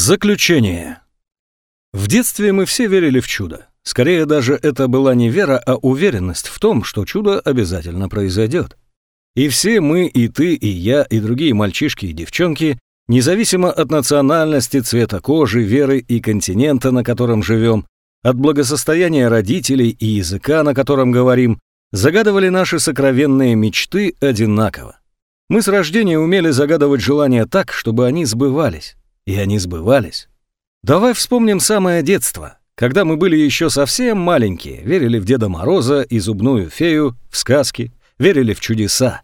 Заключение. В детстве мы все верили в чудо. Скорее даже это была не вера, а уверенность в том, что чудо обязательно произойдет. И все мы, и ты, и я, и другие мальчишки и девчонки, независимо от национальности, цвета кожи, веры и континента, на котором живем, от благосостояния родителей и языка, на котором говорим, загадывали наши сокровенные мечты одинаково. Мы с рождения умели загадывать желания так, чтобы они сбывались. И они сбывались. Давай вспомним самое детство, когда мы были еще совсем маленькие, верили в Деда Мороза и зубную фею, в сказки, верили в чудеса.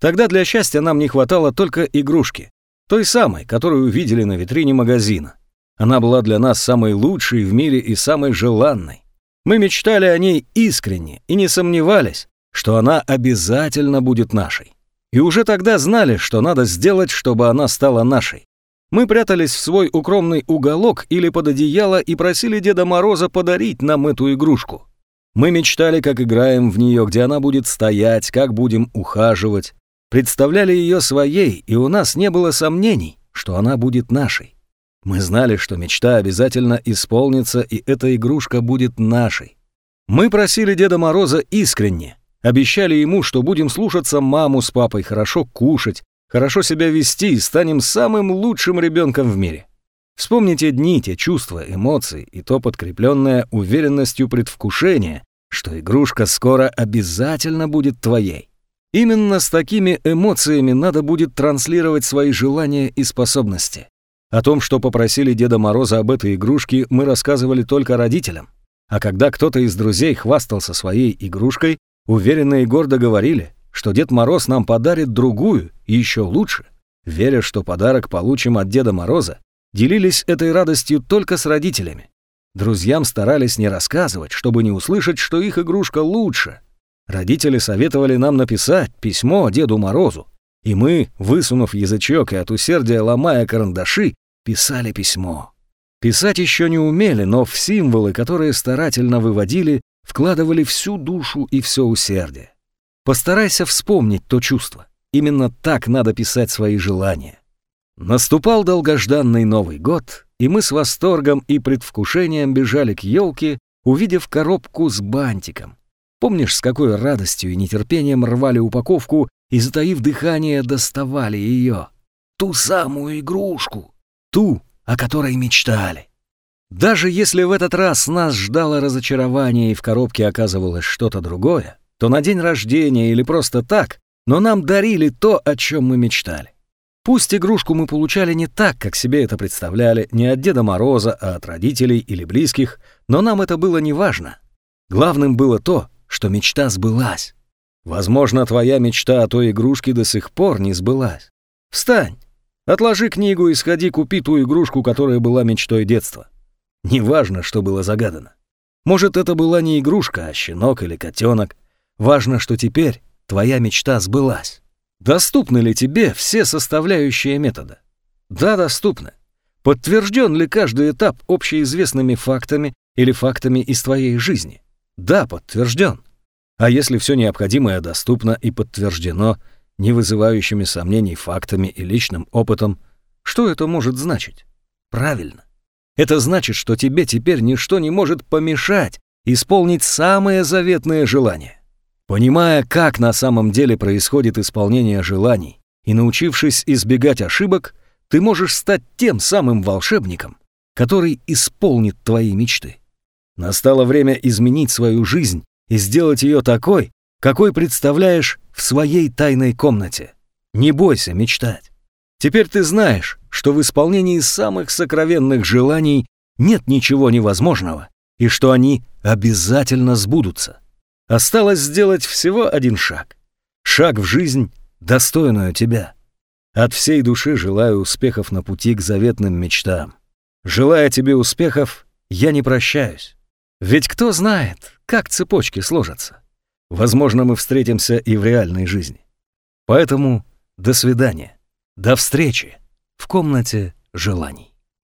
Тогда для счастья нам не хватало только игрушки, той самой, которую увидели на витрине магазина. Она была для нас самой лучшей в мире и самой желанной. Мы мечтали о ней искренне и не сомневались, что она обязательно будет нашей. И уже тогда знали, что надо сделать, чтобы она стала нашей. Мы прятались в свой укромный уголок или под одеяло и просили Деда Мороза подарить нам эту игрушку. Мы мечтали, как играем в нее, где она будет стоять, как будем ухаживать. Представляли ее своей, и у нас не было сомнений, что она будет нашей. Мы знали, что мечта обязательно исполнится, и эта игрушка будет нашей. Мы просили Деда Мороза искренне, обещали ему, что будем слушаться маму с папой, хорошо кушать, хорошо себя вести и станем самым лучшим ребенком в мире. Вспомните дни, те чувства, эмоции и то подкрепленное уверенностью предвкушения, что игрушка скоро обязательно будет твоей. Именно с такими эмоциями надо будет транслировать свои желания и способности. О том, что попросили Деда Мороза об этой игрушке, мы рассказывали только родителям. А когда кто-то из друзей хвастался своей игрушкой, уверенно и гордо говорили, что Дед Мороз нам подарит другую еще лучше. Веря, что подарок получим от Деда Мороза, делились этой радостью только с родителями. Друзьям старались не рассказывать, чтобы не услышать, что их игрушка лучше. Родители советовали нам написать письмо Деду Морозу, и мы, высунув язычок и от усердия ломая карандаши, писали письмо. Писать еще не умели, но в символы, которые старательно выводили, вкладывали всю душу и все усердие. Постарайся вспомнить то чувство. Именно так надо писать свои желания. Наступал долгожданный Новый год, и мы с восторгом и предвкушением бежали к елке, увидев коробку с бантиком. Помнишь, с какой радостью и нетерпением рвали упаковку и, затаив дыхание, доставали ее? Ту самую игрушку, ту, о которой мечтали. Даже если в этот раз нас ждало разочарование и в коробке оказывалось что-то другое, то на день рождения или просто так, но нам дарили то, о чем мы мечтали. Пусть игрушку мы получали не так, как себе это представляли, не от Деда Мороза, а от родителей или близких, но нам это было не важно. Главным было то, что мечта сбылась. Возможно, твоя мечта о той игрушке до сих пор не сбылась. Встань, отложи книгу и сходи купи ту игрушку, которая была мечтой детства. Неважно, что было загадано. Может, это была не игрушка, а щенок или котенок, Важно, что теперь твоя мечта сбылась. Доступны ли тебе все составляющие метода? Да, доступны. Подтвержден ли каждый этап общеизвестными фактами или фактами из твоей жизни? Да, подтвержден. А если все необходимое доступно и подтверждено не вызывающими сомнений фактами и личным опытом, что это может значить? Правильно. Это значит, что тебе теперь ничто не может помешать исполнить самое заветное желание. Понимая, как на самом деле происходит исполнение желаний, и научившись избегать ошибок, ты можешь стать тем самым волшебником, который исполнит твои мечты. Настало время изменить свою жизнь и сделать ее такой, какой представляешь в своей тайной комнате. Не бойся мечтать. Теперь ты знаешь, что в исполнении самых сокровенных желаний нет ничего невозможного, и что они обязательно сбудутся. Осталось сделать всего один шаг. Шаг в жизнь, достойную тебя. От всей души желаю успехов на пути к заветным мечтам. Желая тебе успехов, я не прощаюсь. Ведь кто знает, как цепочки сложатся. Возможно, мы встретимся и в реальной жизни. Поэтому до свидания, до встречи в комнате желаний.